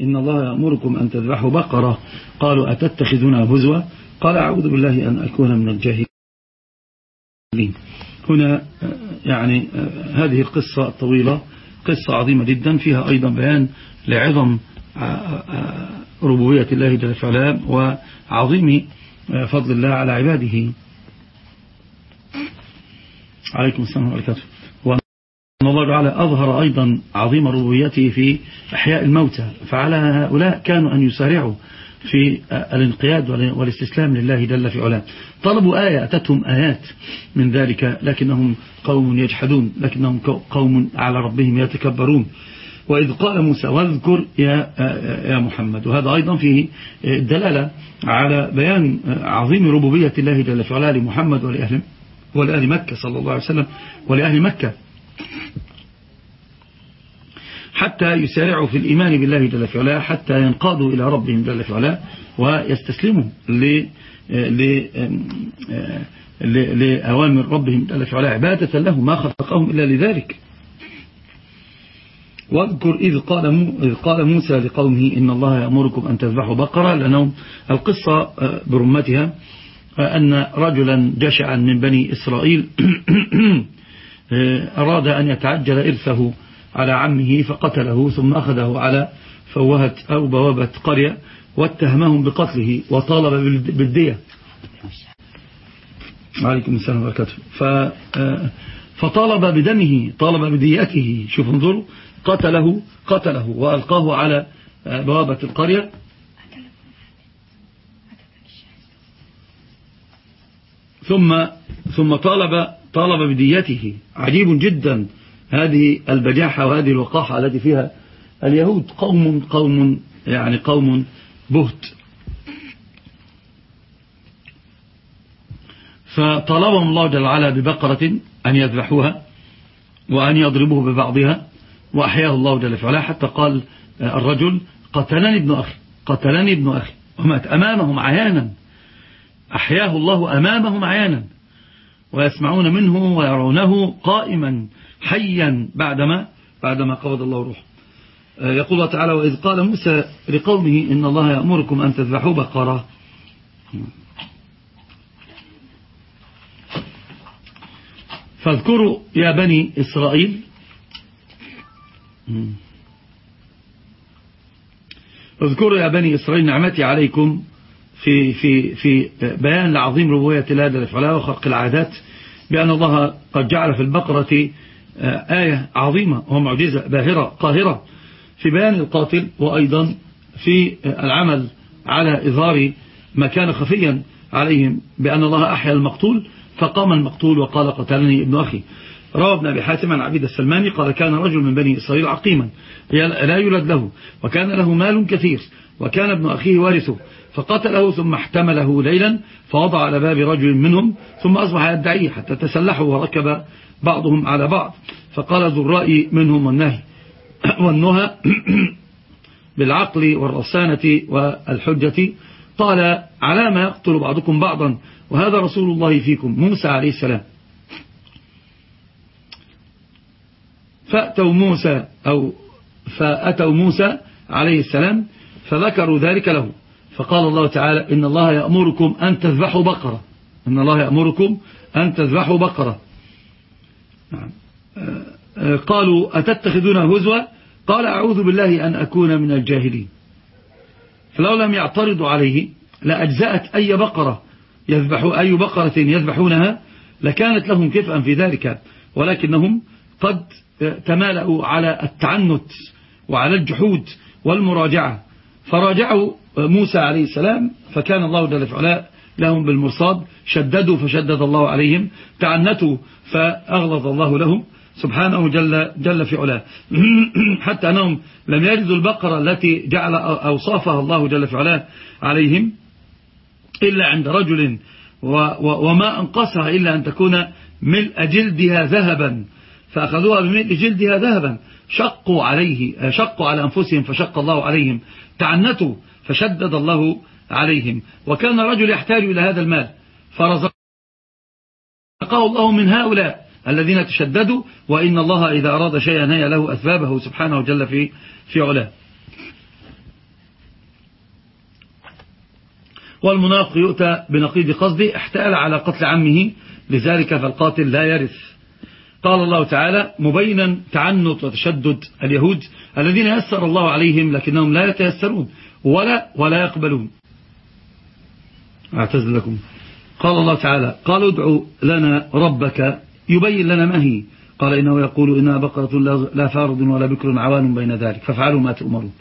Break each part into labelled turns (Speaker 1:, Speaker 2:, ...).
Speaker 1: إن الله يأمركم أن تذبحوا بقرة. قالوا أتتخذون هزوا؟ قال أعوذ بالله أن أكون من الجاهلين. هنا يعني هذه القصة الطويلة قصة عظيمة جدا فيها أيضا بيان لعظم ربوبية الله جل وعلا وعظيم فضل الله على عباده. عليكم السلام عليكم الله تعالى أظهر أيضا عظيم ربوبيته في أحياء الموتى فعلى هؤلاء كانوا أن يسارعوا في الانقياد والاستسلام لله جل في علاه. طلبوا آية أتتهم آيات من ذلك لكنهم قوم يجحدون لكنهم قوم على ربهم يتكبرون. وإذ قال موسى واذكر يا, يا محمد. وهذا أيضا فيه الدلالة على بيان عظيم ربوبية الله جل في علاه لمحمد ولأهل, ولأهل مكة صلى الله عليه وسلم ولأهل مكة. حتى يسارعوا في الإيمان بالله جل في علاه حتى ينقادوا إلى ربهم جل في علاه ويستسلموا لأوامر ربهم جل في علاه. عبادة له ما خلقهم إلا لذلك. واذكر إذ قال, إذ قال موسى لقومه إن الله يأمركم أن تذبحوا بقرة لأنهم القصة آه، برمتها آه، أن رجلا جشعا من بني إسرائيل آه، أراد أن يتعجل إرثه. على عمه فقتله ثم أخذه على فوهة أو بوابة قرية واتهمهم بقتله وطالب بالدية. عليكم السلام وبركاته فطالب بدمه طالب بديته شوف انظروا قتله قتله وألقاه على بوابة القرية. ثم ثم طالب طالب بديته عجيب جدا. هذه البجاحة وهذه الوقاحة التي فيها اليهود قوم قوم يعني قوم بهت. فطلبهم الله جل وعلا ببقرة أن يذبحوها وأن يضربوه ببعضها وأحياه الله جل وعلا. حتى قال الرجل قتلني ابن أخي قتلني ابن أخي. ومات أمامهم عيانا. أحياه الله أمامهم عيانا. ويسمعون منه ويرونه قائما. حيا بعدما بعدما قبض الله روحه. يقول الله تعالى وإذ قال موسى لقومه إن الله يأمركم أن تذبحوا بقرة. فاذكروا يا بني إسرائيل. اذكروا يا بني إسرائيل نعمتي عليكم في في في بيان لعظيم ربوية الله جل وعلا وخلق العادات بأن الله قد جعل في البقرة آه، آية عظيمة ومعجزة باهرة قاهرة في بيان القاتل وأيضا في العمل على إظهار ما كان خفيا عليهم بأن الله أحيا المقتول فقام المقتول وقال قتلني ابن أخي. روى ابن أبي حاتم عن عبيد السلماني قال كان رجل من بني إسرائيل عقيما لا يولد له وكان له مال كثير وكان ابن أخيه وارثه. فقتله ثم احتمله ليلا فوضع على باب رجل منهم ثم أصبح يدعيه حتى تسلحوا وركب بعضهم على بعض. فقال ذو الرأي منهم والنهي والنهى بالعقل والرسانة والحجة. قال على ما يقتل بعضكم بعضا وهذا رسول الله فيكم موسى عليه السلام. فأتوا موسى أو فأتوا موسى عليه السلام فذكروا ذلك له. فقال الله تعالى إن الله يأمركم أن تذبحوا بقرة. إن الله يأمركم أن تذبحوا بقرة. نعم. آه، آه، قالوا أتتخذون هزوة قال أعوذ بالله أن أكون من الجاهلين. فلو لم يعترضوا عليه لأجزأت أي بقرة يذبحوا أي بقرة يذبحونها لكانت لهم كفءا في ذلك ولكنهم قد تمالأوا على التعنت وعلى الجحود والمراجعة. فراجعوا موسى عليه السلام فكان الله جل وعلا لهم بالمرصاد شددوا فشدد الله عليهم تعنتوا فأغلظ الله لهم سبحانه جل, جل في علاه. حتى أنهم لم يجدوا البقرة التي جعل أوصافها الله جل في علاه عليهم إلا عند رجل وما أنقصها إلا أن تكون ملء جلدها ذهبا فأخذوها بملء جلدها ذهبا. شقوا عليه شقوا على أنفسهم فشق الله عليهم. تعنتوا فشدد الله عليهم. وكان رجل يحتاج إلى هذا المال فرزقه الله من هؤلاء الذين تشددوا وإن الله إذا أراد شيئا هي له أسبابه سبحانه جل في, في علاه. والمنافق يؤتى بنقيض قصده احتال على قتل عمه لذلك فالقاتل لا يرث. قال الله تعالى مبينا تعنت وتشدد اليهود الذين يسر الله عليهم لكنهم لا يتيسرون ولا ولا يقبلون. اعتذر لكم. قال الله تعالى قالوا ادعوا لنا ربك يبين لنا ما هي. قال إنه يقول إنها بقرة لا فارض ولا بكر عوان بين ذلك. فافعلوا ما تؤمرون.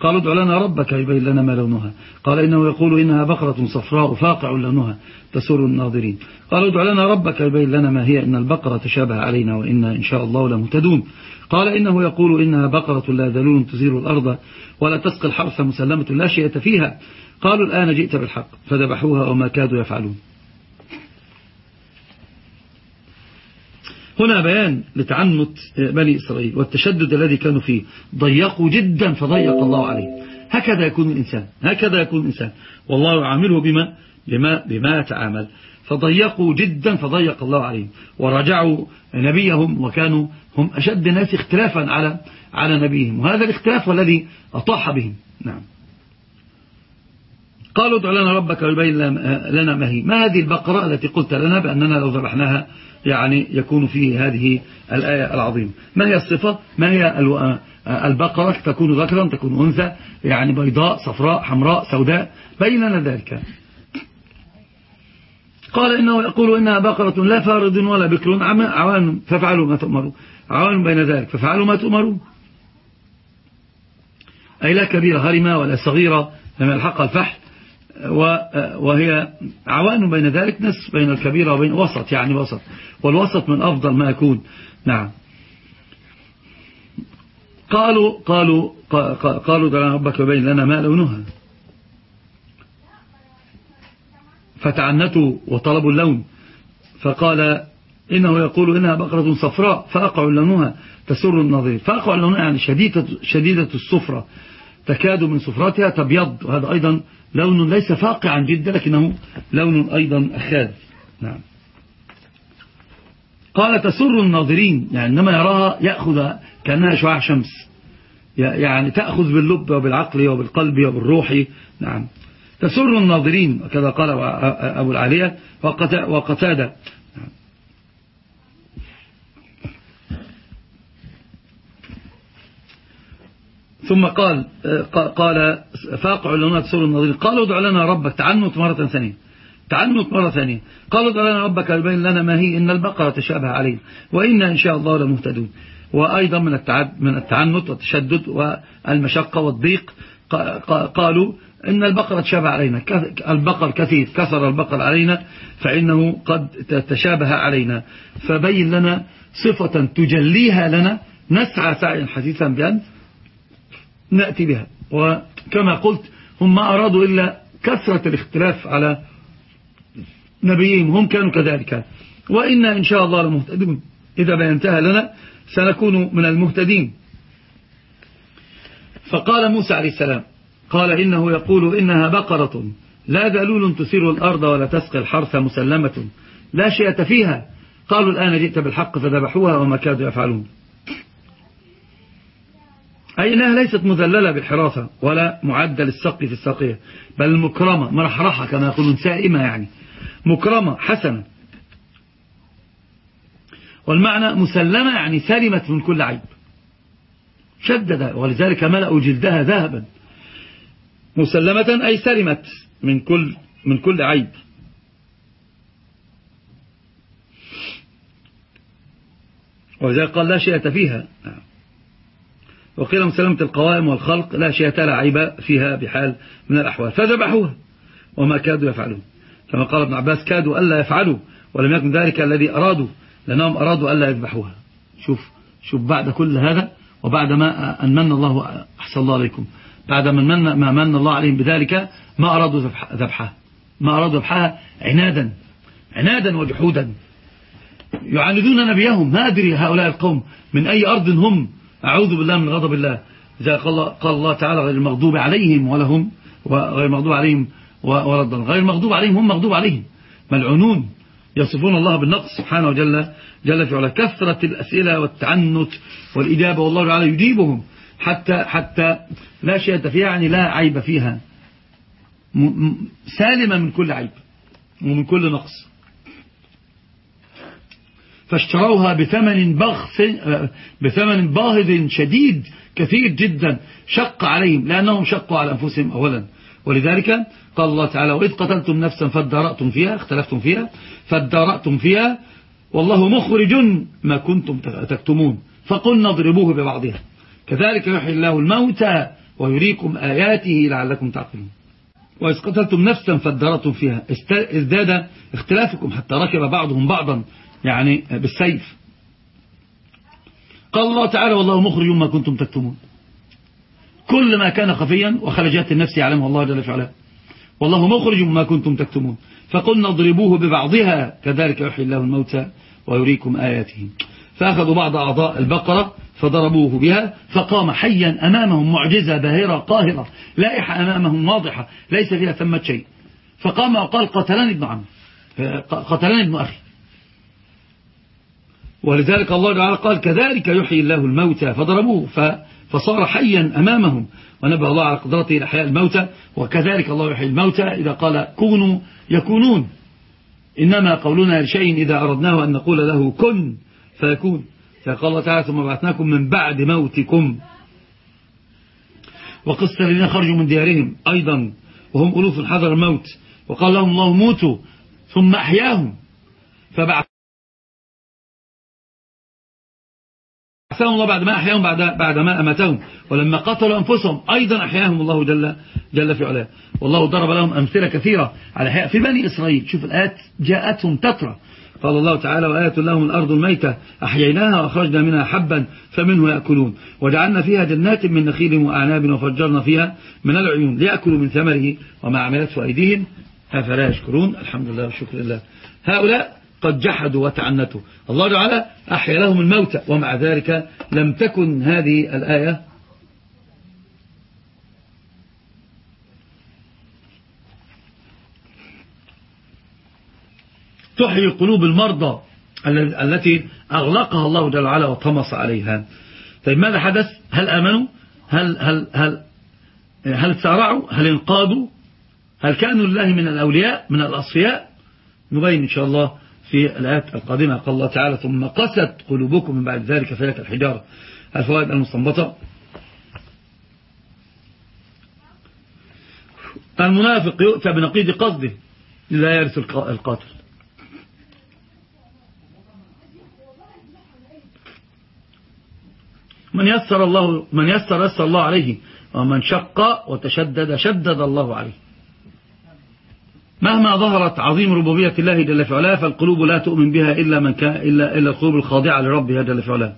Speaker 1: قالوا ادع لنا ربك يبين لنا ما لونها. قال إنه يقول إنها بقرة صفراء فاقع لونها تسر الناظرين. قالوا ادع لنا ربك يبين لنا ما هي إن البقرة تشابه علينا وإنا إن شاء الله لمهتدون. قال إنه يقول إنها بقرة لا ذلول تزير الأرض ولا تسقي الحرث مسلمة لا شيء فيها. قالوا الآن جئت بالحق فذبحوها وما كادوا يفعلون. هنا بيان لتعنت بني إسرائيل والتشدد الذي كانوا فيه. ضيقوا جدا فضيق الله عليه هكذا يكون الإنسان هكذا يكون الإنسان. والله يعامله بما بما بما يتعامل. فضيقوا جدا فضيق الله عليهم. ورجعوا نبيهم وكانوا هم أشد الناس اختلافا على على نبيهم. وهذا الاختلاف الذي أطاح بهم. نعم. قالوا ادع لنا ربك ويبين لنا ما هي. ما هذه البقرة التي قلت لنا بأننا لو ذبحناها يعني يكون فيه هذه الآية العظيمة. ما هي الصفة؟ ما هي البقرة؟ تكون ذكرا تكون أنثى يعني بيضاء صفراء حمراء سوداء. بين لنا ذلك. قال إنه يقول إنها بقرة لا فارض ولا بكر. عوان ففعلوا ما تؤمروا. عوان بين ذلك. ففعلوا ما تؤمروا أي لا كبيرة هرمة ولا صغيرة. لما يلحق الفحل وهي عوان بين ذلك نصف بين الكبيرة وبين وسط يعني وسط. والوسط من أفضل ما يكون. نعم. قالوا قالوا قالوا دعنا ربك وبين لنا ما لونها. فتعنتوا وطلبوا اللون. فقال إنه يقول إنها بقرة صفراء فأقع لونها تسر النظير. فأقع لونها يعني شديدة, شديدة الصفرة. تكاد من صفراتها تبيض. وهذا أيضا لون ليس فاقعا جدا لكنه لون أيضا أخاذ. نعم. قال تسر الناظرين يعني إنما يراها يأخذ كأنها شعاع شمس. يعني تأخذ باللب وبالعقل وبالقلب وبالروح. نعم. تسر الناظرين كذا قال أبو العالية. وقتادة ثم قال قال فاقع لنا تسر النظير. قالوا ادع لنا ربك تعنت مرة ثانية. تعنت مرة ثانية. قالوا ادع لنا ربك يبين لنا ما هي إن البقرة تشابه علينا وإنا إن شاء الله لمهتدون. وأيضا من من التعنت والتشدد والمشقة والضيق قالوا إن البقرة تشابه علينا. البقر كثير كثر البقر علينا فإنه قد تشابه علينا. فبين لنا صفة تجليها لنا نسعى سعيا حثيثا بأن نأتي بها. وكما قلت هم ما أرادوا إلا كثرة الاختلاف على نبيهم هم كانوا كذلك. وإنا إن شاء الله لمهتدون. إذا بينتهى لنا سنكون من المهتدين. فقال موسى عليه السلام قال إنه يقول إنها بقرة. لا ذلول تثير الأرض ولا تسقي الحرث مسلمة. لا شيء فيها. قالوا الآن جئت بالحق فذبحوها وما كادوا يفعلون. أي أنها ليست مذللة بالحراسة ولا معدل السق في الساقية بل مكرمة مرحرحة كما يقولون سائمة يعني. مكرمة حسنة. والمعنى مسلمة يعني سلمت من كل عيب. شدد ولذلك ملأوا جلدها ذهبا. مسلمة أي سلمت من كل من كل عيب. ولذلك قال لا شيء فيها. وقيل مسلمة القوائم والخلق لا شيء لا عيب فيها بحال من الأحوال. فذبحوها وما كادوا يفعلون. كما قال ابن عباس كادوا ألا يفعلوا ولم يكن ذلك الذي أرادوا لأنهم أرادوا ألا يذبحوها. شوف شوف بعد كل هذا وبعد ما أن من الله أحسن الله عليكم. بعد من من ما من الله عليهم بذلك ما أرادوا ذبحها. ما أرادوا ذبحها عنادا عنادا وجحودا. يعاندون نبيهم. ما أدري هؤلاء القوم من أي أرض هم أعوذ بالله من غضب الله. إذا قال, الله تعالى غير المغضوب عليهم ولهم وغير المغضوب عليهم وردا غير المغضوب عليهم هم مغضوب عليهم. ملعونون. يصفون الله بالنقص سبحانه وجل جل في علا كثرة الأسئلة والتعنت والإجابة والله تعالى يجيبهم. حتى حتى لا شيء فيها يعني لا عيب فيها. سالمة من كل عيب. ومن كل نقص. فاشتروها بثمن بخس بثمن باهظ شديد كثير جدا شق عليهم لأنهم شقوا على أنفسهم أولا. ولذلك قال الله تعالى وإذ قتلتم نفسا فادارأتم فيها اختلفتم فيها فادارأتم فيها والله مخرج ما كنتم تكتمون فقلنا اضربوه ببعضها. كذلك يحيي الله الموتى ويريكم آياته لعلكم تعقلون. وإذ قتلتم نفسا فادارأتم فيها. ازداد اختلافكم حتى ركب بعضهم بعضا يعني بالسيف. قال الله تعالى والله مخرج ما كنتم تكتمون. كل ما كان خفيا وخرجات النفس يعلمه الله جل وعلا. والله مخرج ما كنتم تكتمون. فقلنا اضربوه ببعضها. كذلك يحيي الله الموتى ويريكم آياته. فأخذوا بعض أعضاء البقرة فضربوه بها فقام حيا أمامهم معجزة باهرة قاهرة لائحة أمامهم واضحة ليس فيها ثمة شيء. فقام وقال قتلان ابن عم قتلان ابن أخي. ولذلك الله تعالى قال كذلك يحيي الله الموتى فضربوه فصار حيا أمامهم. ونبه الله على قدرته لحياء الموتى وكذلك الله يحيي الموتى إذا قال كونوا يكونون. إنما قولنا لشيء إذا أردناه أن نقول له كن فيكون. فقال الله تعالى ثم بعثناكم من بعد موتكم. وقصة الذين خرجوا من ديارهم أيضا وهم ألوف حذر الموت. وقال لهم الله موتوا ثم أحياهم. فبعث أحسنهم الله بعد ما أحياهم بعد, بعد ما أمتهم ولما قتلوا أنفسهم أيضا أحياهم الله جل, جل في علاه. والله ضرب لهم أمثلة كثيرة على حياء في بني إسرائيل. شوف الآيات جاءتهم تترى. قال الله تعالى وآية لهم الأرض الميتة. أحييناها وأخرجنا منها حبا فمنه يأكلون. وجعلنا فيها جنات من نخيل وأعناب وفجرنا فيها من العيون ليأكلوا من ثمره وما عملته أيديهم. أفلا يشكرون؟ الحمد لله والشكر لله. هؤلاء قد جحدوا وتعنتوا. الله تعالى أحيا لهم الموتى ومع ذلك لم تكن هذه الآية تحيي قلوب المرضى التي أغلقها الله جل وعلا وطمس عليها. طيب ماذا حدث؟ هل آمنوا؟ هل, هل, هل, هل سارعوا هل انقادوا؟ هل كانوا لله من الأولياء من الأصفياء؟ نبين إن شاء الله في الآيات القادمة قال الله تعالى ثم قست قلوبكم من بعد ذلك فهي الحجارة. الفوائد المستنبطة. المنافق يؤتى بنقيض قصده لا يرث القاتل. من يسر الله من يسر يسر الله عليه ومن شق وتشدد شدد الله عليه. مهما ظهرت عظيم ربوبية الله جل في علاه فالقلوب لا تؤمن بها إلا, من كان إلا, إلا القلوب الخاضعة لربها جل في علاه.